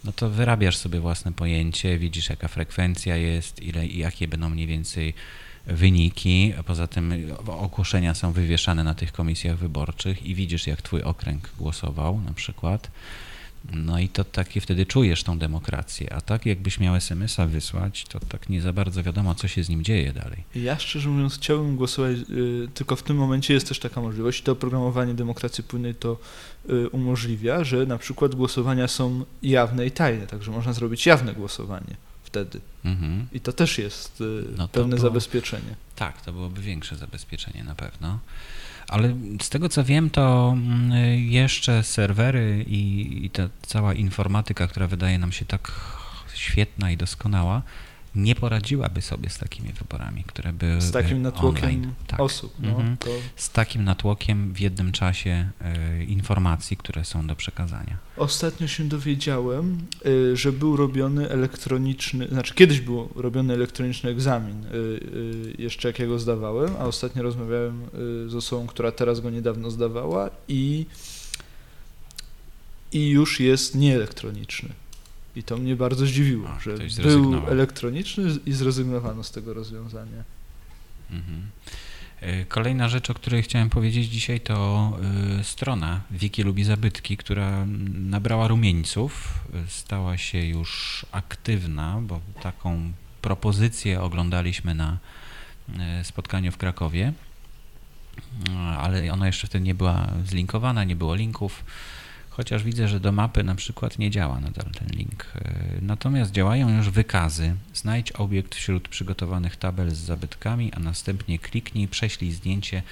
no to wyrabiasz sobie własne pojęcie, widzisz jaka frekwencja jest, ile i jakie będą mniej więcej wyniki. A Poza tym ogłoszenia są wywieszane na tych komisjach wyborczych i widzisz jak twój okręg głosował na przykład. No i to takie wtedy czujesz tą demokrację, a tak jakbyś miał SMS-a wysłać, to tak nie za bardzo wiadomo, co się z nim dzieje dalej. Ja szczerze mówiąc chciałbym głosować, y, tylko w tym momencie jest też taka możliwość. To oprogramowanie demokracji płynnej to y, umożliwia, że na przykład głosowania są jawne i tajne, także można zrobić jawne głosowanie wtedy. Mhm. I to też jest y, No to pewne to- zabezpieczenie. Tak, to byłoby większe zabezpieczenie na pewno. Ale z tego co wiem, to mm, jeszcze serwery i, i ta cała informatyka, która wydaje nam się tak świetna i doskonała, nie poradziłaby sobie z takimi wyborami, które były Z takim natłokiem online. Tak. osób. No, Mhm. to Z takim natłokiem w jednym czasie e, informacji, które są do przekazania. Ostatnio się dowiedziałem, y, że był robiony elektroniczny, znaczy kiedyś był robiony elektroniczny egzamin, y, y, jeszcze jak ja go zdawałem, a ostatnio rozmawiałem y, z osobą, która teraz go niedawno zdawała i, i już jest nieelektroniczny. I to mnie bardzo zdziwiło, A, że był elektroniczny i zrezygnowano z tego rozwiązania. Mhm. E, Kolejna rzecz, o której chciałem powiedzieć dzisiaj, to e, strona Wiki lubi zabytki, która nabrała rumieńców, stała się już aktywna, bo taką propozycję oglądaliśmy na e, spotkaniu w Krakowie, ale ona jeszcze wtedy nie była zlinkowana, nie było linków. Chociaż widzę, że do mapy na przykład nie działa nadal ten link. E, Natomiast działają już wykazy. Znajdź obiekt wśród przygotowanych tabel z zabytkami, a następnie kliknij, prześlij zdjęcie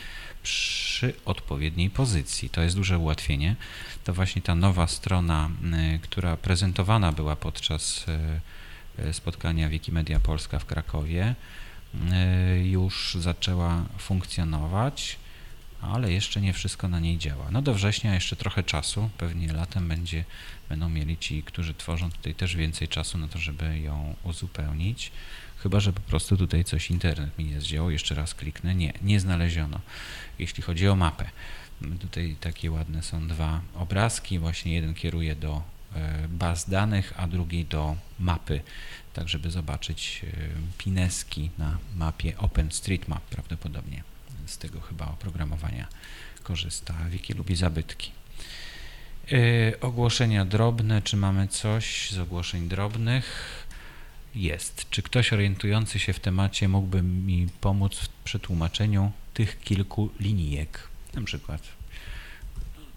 przy odpowiedniej pozycji. To jest duże ułatwienie. To właśnie ta nowa strona, y, która prezentowana była podczas y, spotkania Wikimedia Polska w Krakowie, już zaczęła funkcjonować ale jeszcze nie wszystko na niej działa. No do września jeszcze trochę czasu, pewnie latem będzie, będą mieli ci, którzy tworzą tutaj też więcej czasu na to, żeby ją uzupełnić. Chyba, że po prostu tutaj coś internet mi nie zdziałał. Jeszcze raz kliknę. Nie, nie znaleziono. Jeśli chodzi o mapę. Tutaj takie ładne są dwa obrazki. Właśnie jeden kieruje do e, baz danych, a drugi do mapy, tak żeby zobaczyć e, pineski na mapie OpenStreetMap prawdopodobnie z tego chyba oprogramowania korzysta. Wiki lubi zabytki. Yy, ogłoszenia drobne. Czy mamy coś z ogłoszeń drobnych? Jest. Czy ktoś orientujący się w temacie mógłby mi pomóc w przetłumaczeniu tych kilku linijek? Na przykład.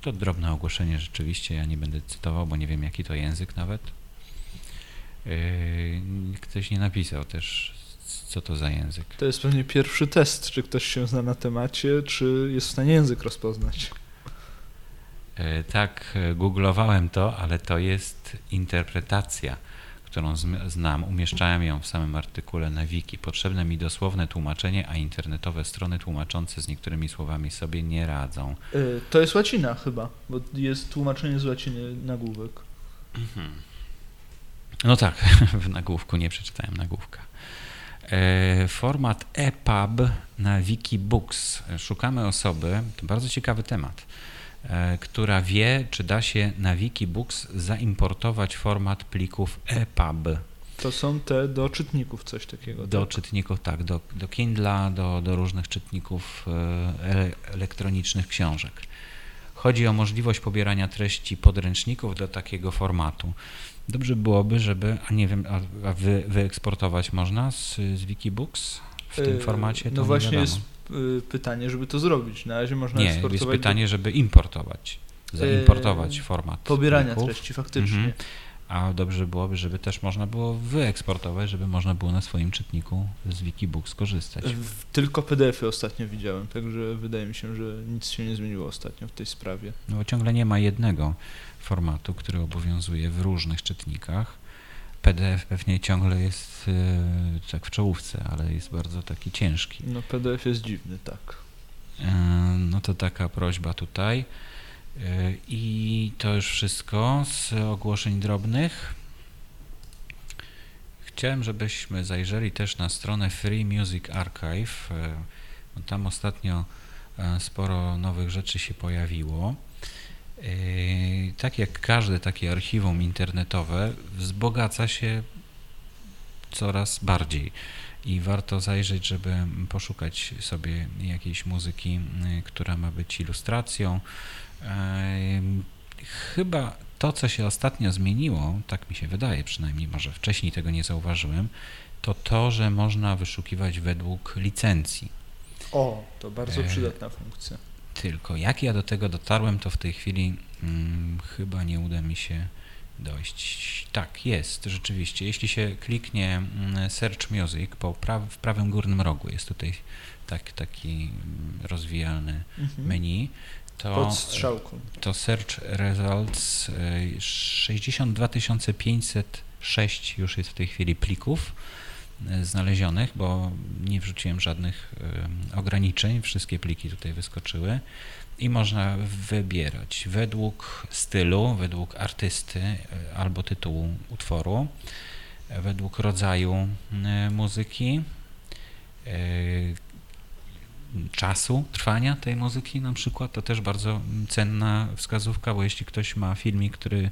To drobne ogłoszenie rzeczywiście. Ja nie będę cytował, bo nie wiem jaki to język nawet. Yy, ktoś nie napisał też, co to za język. To jest pewnie pierwszy test, czy ktoś się zna na temacie, czy jest w stanie język rozpoznać. E, Tak, e, googlowałem to, ale to jest interpretacja, którą znam. Umieszczałem ją w samym artykule na wiki. Potrzebne mi dosłowne tłumaczenie, a internetowe strony tłumaczące z niektórymi słowami sobie nie radzą. Y, To jest łacina chyba, bo jest tłumaczenie z łaciny nagłówek. No tak, w nagłówku nie przeczytałem nagłówka. E, Format EPUB na Wikibooks. Szukamy osoby, to bardzo ciekawy temat, e, która wie, czy da się na Wikibooks zaimportować format plików EPUB To są te do czytników, coś takiego. do tak? czytników, tak, do, do Kindla, do, do różnych czytników e, ele- elektronicznych książek. Chodzi o możliwość pobierania treści podręczników do takiego formatu. Dobrze byłoby, żeby, a nie wiem, a, a wy, wyeksportować można z, z Wikibooks w tym Y, formacie? To No nie właśnie jest y, pytanie, żeby to zrobić. Na razie można Nie, jest eksportować pytanie, żeby importować, zaimportować Yy, format do pobierania plików. treści faktycznie. Mhm. A dobrze byłoby, żeby też można było wyeksportować, żeby można było na swoim czytniku z Wikibooks skorzystać. Tylko PDF-y ostatnio widziałem, także wydaje mi się, że nic się nie zmieniło ostatnio w tej sprawie. No bo ciągle nie ma jednego formatu, który obowiązuje w różnych czytnikach. PDF pewnie ciągle jest e, tak w czołówce, ale jest bardzo taki ciężki. No PDF jest dziwny, tak. E, no to taka prośba tutaj. I to już wszystko z ogłoszeń drobnych. Chciałem, żebyśmy zajrzeli też na stronę Free Music Archive. Tam ostatnio sporo nowych rzeczy się pojawiło. Tak jak każde takie archiwum internetowe, wzbogaca się coraz bardziej i warto zajrzeć, żeby poszukać sobie jakiejś muzyki, która ma być ilustracją. Chyba to, co się ostatnio zmieniło, tak mi się wydaje przynajmniej, może wcześniej tego nie zauważyłem, to to, że można wyszukiwać według licencji. O, to bardzo przydatna funkcja. Tylko jak ja do tego dotarłem, to w tej chwili hmm, chyba nie uda mi się dojść. Tak, jest, rzeczywiście. Jeśli się kliknie mm, Search Music po pra w prawym górnym rogu, jest tutaj tak, taki rozwijalny mhm. menu, to, Pod strzałką. to Search Results 62 y, 506 już jest w tej chwili plików y, znalezionych, bo nie wrzuciłem żadnych y, ograniczeń, wszystkie pliki tutaj wyskoczyły i można wybierać według stylu, według artysty albo tytułu utworu, według rodzaju muzyki, czasu trwania tej muzyki na przykład, to też bardzo cenna wskazówka, bo jeśli ktoś ma filmik, który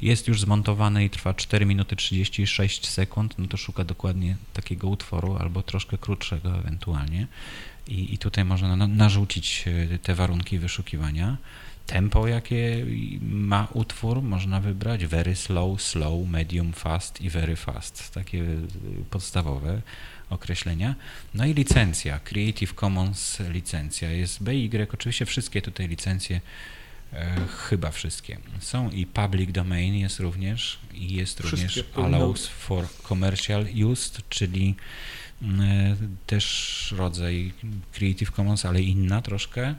jest już zmontowany i trwa 4 minuty 36 sekund, no to szuka dokładnie takiego utworu albo troszkę krótszego ewentualnie i, i tutaj można na, narzucić e, te warunki wyszukiwania. Tempo, jakie ma utwór, można wybrać very slow, slow, medium, fast i very fast. Takie e, podstawowe określenia. No i licencja, Creative Commons licencja. Jest BY, oczywiście wszystkie tutaj licencje, e, chyba wszystkie. Są i public domain jest również i jest wszystkie również allows for commercial use, czyli E, też rodzaj Creative Commons, ale inna troszkę.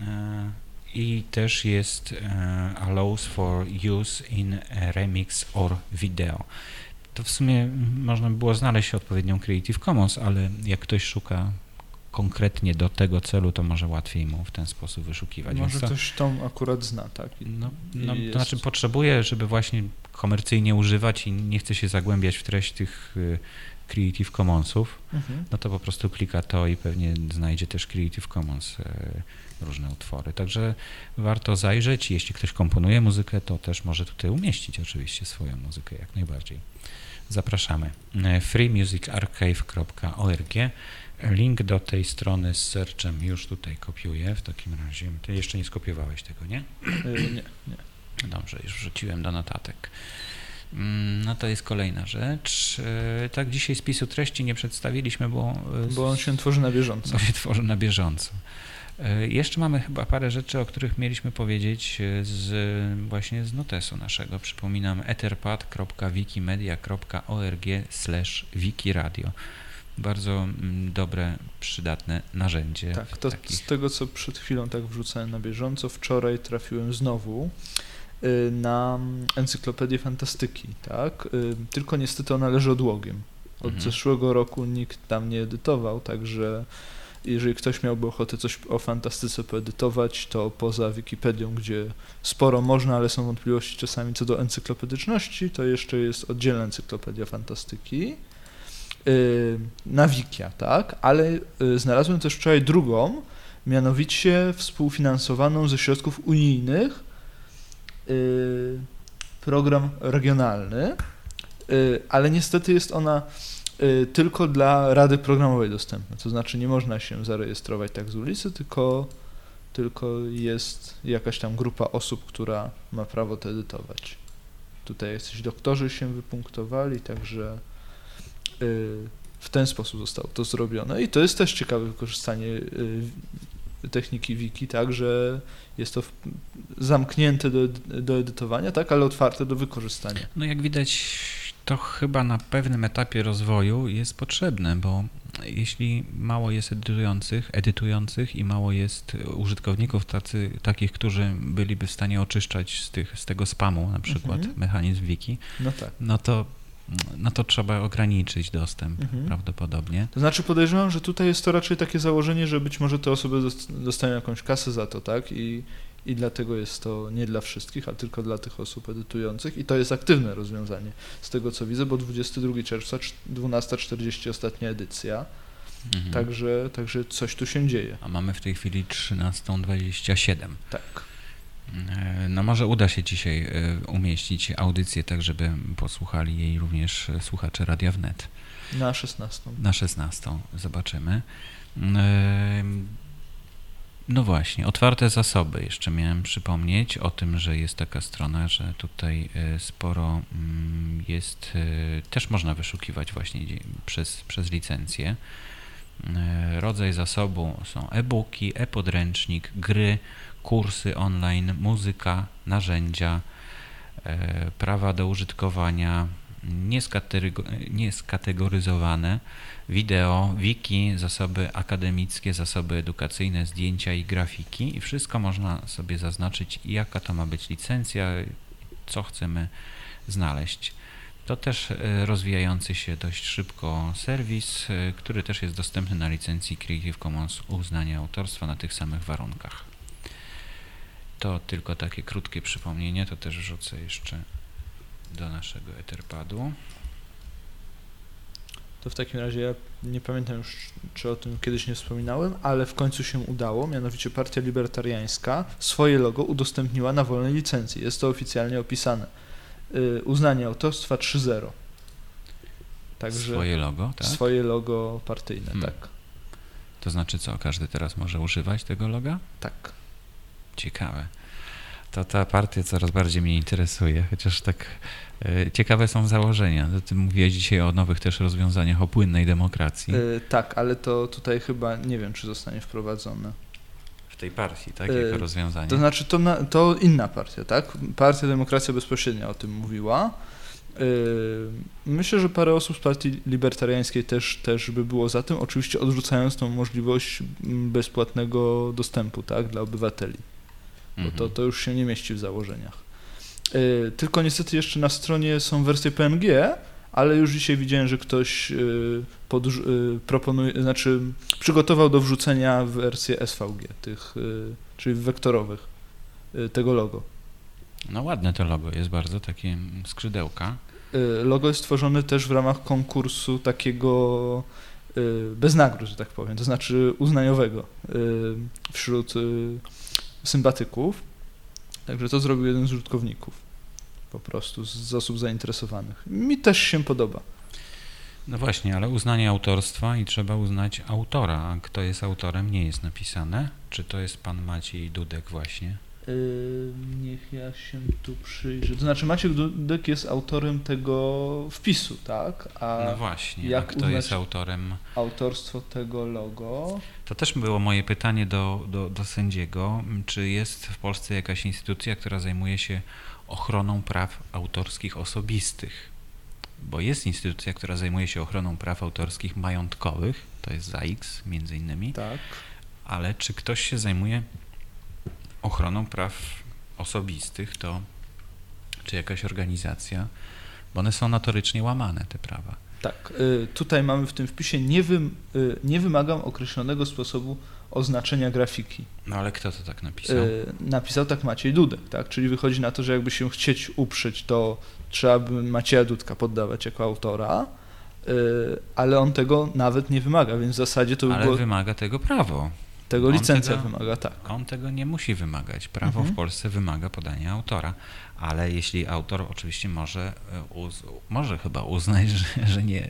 E, I też jest e, allows for use in remix or video. To w sumie można by było znaleźć odpowiednią Creative Commons, ale jak ktoś szuka konkretnie do tego celu, to może łatwiej mu w ten sposób wyszukiwać. Może to, ktoś tą akurat zna, tak? no, no to znaczy potrzebuje, żeby właśnie komercyjnie używać i nie chce się zagłębiać w treść tych y, Creative Commonsów, mhm. no to po prostu klika to i pewnie znajdzie też Creative Commons e, różne utwory. Także warto zajrzeć. Jeśli ktoś komponuje muzykę, to też może tutaj umieścić oczywiście swoją muzykę jak najbardziej. Zapraszamy. E, freemusicarchive.org Link do tej strony z searchem już tutaj kopiuję w takim razie. Ty jeszcze nie skopiowałeś tego, nie? E, nie, nie. Dobrze, już wrzuciłem do notatek. Mm, no to jest kolejna rzecz. E, tak, dzisiaj spisu treści nie przedstawiliśmy, bo... Bo on się tworzy na bieżąco. Bo się tworzy na bieżąco. E, jeszcze mamy chyba parę rzeczy, o których mieliśmy powiedzieć z, właśnie z notesu naszego. Przypominam etherpad.wikimedia.org wikiradio. Bardzo mm, dobre, przydatne narzędzie. Tak, to takich... z tego, co przed chwilą tak wrzucałem na bieżąco, wczoraj trafiłem znowu Y, na Encyklopedię Fantastyki, tak? Y, tylko niestety ona leży odłogiem. Od mhm. zeszłego roku nikt tam nie edytował, także jeżeli ktoś miałby ochotę coś o fantastyce poedytować, to poza Wikipedią, gdzie sporo można, ale są wątpliwości czasami co do encyklopedyczności, to jeszcze jest oddzielna encyklopedia fantastyki y, na Wikia, tak? Ale znalazłem też wczoraj drugą, mianowicie współfinansowaną ze środków unijnych Y, program regionalny, ale niestety jest ona tylko dla Rady Programowej dostępna. To znaczy nie można się zarejestrować tak z ulicy, tylko, tylko jest jakaś tam grupa osób, która ma prawo to edytować. Tutaj jacyś doktorzy się wypunktowali, także w ten sposób zostało to zrobione. I to jest też ciekawe wykorzystanie techniki wiki, tak, że jest to zamknięte do, do edytowania, tak, ale otwarte do wykorzystania. No jak widać, to chyba na pewnym etapie rozwoju jest potrzebne, bo jeśli mało jest edytujących, edytujących i mało jest użytkowników tacy, takich, którzy byliby w stanie oczyszczać z, tych, z tego spamu, na przykład mhm. mechanizm wiki, no, tak. no to no to trzeba ograniczyć dostęp mhm. prawdopodobnie. To znaczy podejrzewam, że tutaj jest to raczej takie założenie, że być może te osoby dostają jakąś kasę za to, tak? I, i dlatego jest to nie dla wszystkich, a tylko dla tych osób edytujących i to jest aktywne rozwiązanie z tego co widzę, bo 22 czerwca 12.40 ostatnia edycja, Mhm. także, także coś tu się dzieje. A mamy w tej chwili 13.27. Tak. E, No może uda się dzisiaj e, umieścić audycję tak, żeby posłuchali jej również e, słuchacze Radia Wnet. Na 16. Na 16 zobaczymy. No właśnie, otwarte zasoby. Jeszcze miałem przypomnieć o tym, że jest taka strona, że tutaj e, sporo mm, jest, e, też można wyszukiwać właśnie przez, przez licencję. E, Rodzaj zasobu są e-booki, e-podręcznik, gry, kursy online, muzyka, narzędzia, prawa do użytkowania, nieskategoryzowane, wideo, wiki, zasoby akademickie, zasoby edukacyjne, zdjęcia i grafiki i wszystko można sobie zaznaczyć, jaka to ma być licencja, co chcemy znaleźć. To też e, rozwijający się dość szybko serwis, e, który też jest dostępny na licencji Creative Commons uznania autorstwa na tych samych warunkach. To tylko takie krótkie przypomnienie, to też wrzucę jeszcze do naszego Etherpadu. To w takim razie ja nie pamiętam już, czy o tym kiedyś nie wspominałem, ale w końcu się udało, mianowicie Partia Libertariańska swoje logo udostępniła na wolnej licencji. Jest to oficjalnie opisane. Y, uznanie autorstwa 3.0. Także Swoje logo, tak? swoje logo partyjne, Hmm. tak. To znaczy co, każdy teraz może używać tego loga? Tak. Ciekawe. To ta partia coraz bardziej mnie interesuje, chociaż tak e, ciekawe są założenia. Ty mówiłeś dzisiaj o nowych też rozwiązaniach o płynnej demokracji. Y, tak, ale to tutaj chyba nie wiem, czy zostanie wprowadzone. W tej partii, tak? e, Jako rozwiązanie. To znaczy, to, na, to inna partia, tak? Partia Demokracja Bezpośrednia o tym mówiła. Yy, Myślę, że parę osób z partii libertariańskiej też, też by było za tym, oczywiście odrzucając tą możliwość mm, bezpłatnego dostępu tak, dla obywateli, bo Mhm. to, to już się nie mieści w założeniach. Yy, Tylko niestety jeszcze na stronie są wersje PNG, ale już dzisiaj widziałem, że ktoś yy, podrzu- yy, proponuje, znaczy przygotował do wrzucenia wersję SVG, tych, czyli wektorowych, tego logo. No ładne to logo jest bardzo, takie mm, skrzydełka. Y, Logo jest tworzone też w ramach konkursu takiego y, bez nagród, że tak powiem, to znaczy uznaniowego y, wśród y, sympatyków. Także to zrobił jeden z użytkowników po prostu z osób zainteresowanych. Mi też się podoba. No właśnie, ale uznanie autorstwa i trzeba uznać autora. Kto jest autorem nie jest napisane. Czy to jest pan Maciej Dudek właśnie? Niech ja się tu przyjrzę. To znaczy Maciek Dudek jest autorem tego wpisu, tak? A No właśnie, a jak kto uznać- jest autorem? autorstwo tego logo... To też było moje pytanie do, do, do sędziego. Czy jest w Polsce jakaś instytucja, która zajmuje się ochroną praw autorskich osobistych? Bo jest instytucja, która zajmuje się ochroną praw autorskich majątkowych, to jest ZAIX między innymi, Tak. ale czy ktoś się zajmuje ochroną praw osobistych, to czy jakaś organizacja, bo one są notorycznie łamane, te prawa. Tak, y, tutaj mamy w tym wpisie nie, wym, y, nie wymagam określonego sposobu oznaczenia grafiki. No ale kto to tak napisał? Y, Napisał tak Maciej Dudek, tak? Czyli wychodzi na to, że jakby się chcieć uprzeć, to trzeba by Macieja Dudka poddawać jako autora, ale on tego nawet nie wymaga, więc w zasadzie to by ale było, wymaga tego prawo. Tego on licencja tego- wymaga, tak. On tego nie musi wymagać. Prawo Mhm. w Polsce wymaga podania autora, ale jeśli autor oczywiście może, e, uz, może chyba uznać, że, że, nie,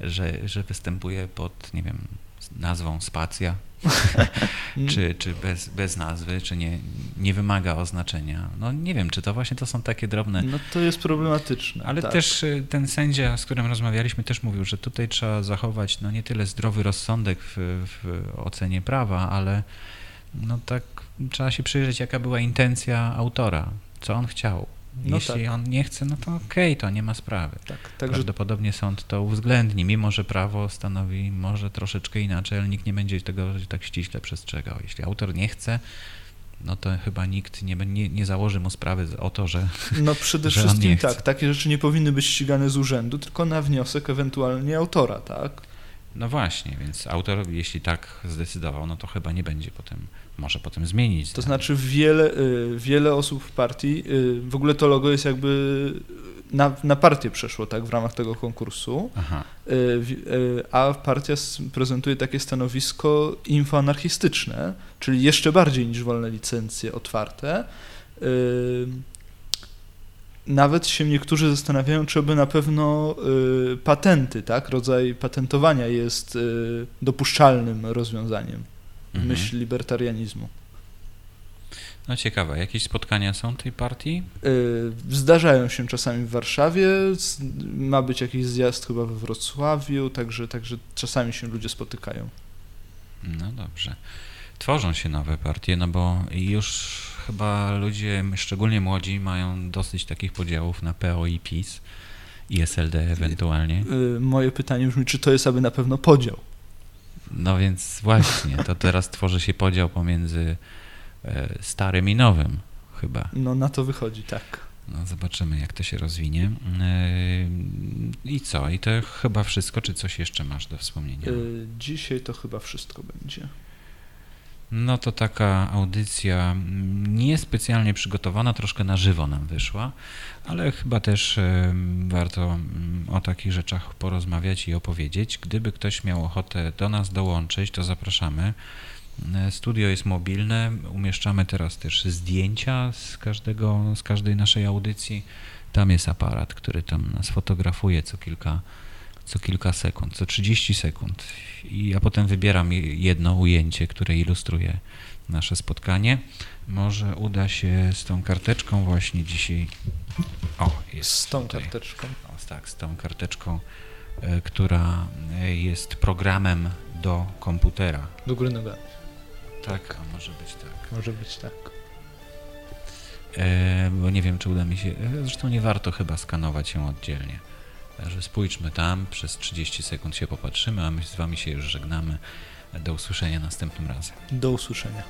że, że występuje pod, nie wiem, nazwą spacja, czy, czy bez, bez nazwy, czy nie, nie wymaga oznaczenia. No nie wiem, czy to właśnie to są takie drobne. No to jest problematyczne. Ale tak. też y, ten sędzia, z którym rozmawialiśmy, też mówił, że tutaj trzeba zachować no nie tyle zdrowy rozsądek w, w ocenie prawa, ale no tak trzeba się przyjrzeć, jaka była intencja autora, co on chciał. No Jeśli tak. on nie chce, no to okej, to nie ma sprawy. Tak, także Prawdopodobnie sąd to uwzględni, mimo że prawo stanowi może troszeczkę inaczej, ale nikt nie będzie tego tak ściśle przestrzegał. Jeśli autor nie chce, no to chyba nikt nie, nie, nie założy mu sprawy o to, że No przede że wszystkim tak, takie rzeczy nie powinny być ścigane z urzędu, tylko na wniosek ewentualnie autora, tak? No właśnie, więc autor, jeśli tak zdecydował, no to chyba nie będzie potem, może potem zmienić. To znaczy wiele, y, wiele osób w partii, y, w ogóle to logo jest jakby na, na partię przeszło, tak, w ramach tego konkursu, Aha, y, y, a partia prezentuje takie stanowisko infoanarchistyczne, czyli jeszcze bardziej niż wolne licencje otwarte. Nawet się niektórzy zastanawiają, czy by na pewno y, patenty, tak, rodzaj patentowania jest y, dopuszczalnym rozwiązaniem mhm. myśl libertarianizmu. No ciekawe, jakieś spotkania są tej partii? Y, Zdarzają się czasami w Warszawie, ma być jakiś zjazd chyba we Wrocławiu, także, także czasami się ludzie spotykają. No dobrze. Tworzą się nowe partie, no bo już chyba ludzie, szczególnie młodzi, mają dosyć takich podziałów na PO i PiS i SLD ewentualnie. Y, Moje pytanie brzmi, czy to jest aby na pewno podział? No więc właśnie, to teraz tworzy się podział pomiędzy e, starym i nowym chyba. No na to wychodzi, tak. No zobaczymy, jak to się rozwinie. E, I co? I to chyba wszystko, czy coś jeszcze masz do wspomnienia? Y, Dzisiaj to chyba wszystko będzie. No to taka audycja mm, niespecjalnie przygotowana, troszkę na żywo nam wyszła, ale chyba też warto mm, o takich rzeczach porozmawiać i opowiedzieć. Gdyby ktoś miał ochotę do nas dołączyć, to zapraszamy. E, Studio jest mobilne, umieszczamy teraz też zdjęcia z, każdego, z każdej naszej audycji. Tam jest aparat, który tam nas fotografuje co kilka, co kilka sekund, co 30 sekund. I ja potem wybieram je- jedno ujęcie, które ilustruje nasze spotkanie. Może uda się z tą karteczką właśnie dzisiaj. O, jest Z tą tutaj. karteczką. O, tak, z tą karteczką, e, która e, jest programem do komputera. Do góry nogami. Tak, a może być tak. Może być tak. E, bo nie wiem, czy uda mi się. e, Zresztą nie warto chyba skanować ją oddzielnie. Także spójrzmy tam, przez 30 sekund się popatrzymy, a my z Wami się już żegnamy. Do usłyszenia następnym razem. Do usłyszenia.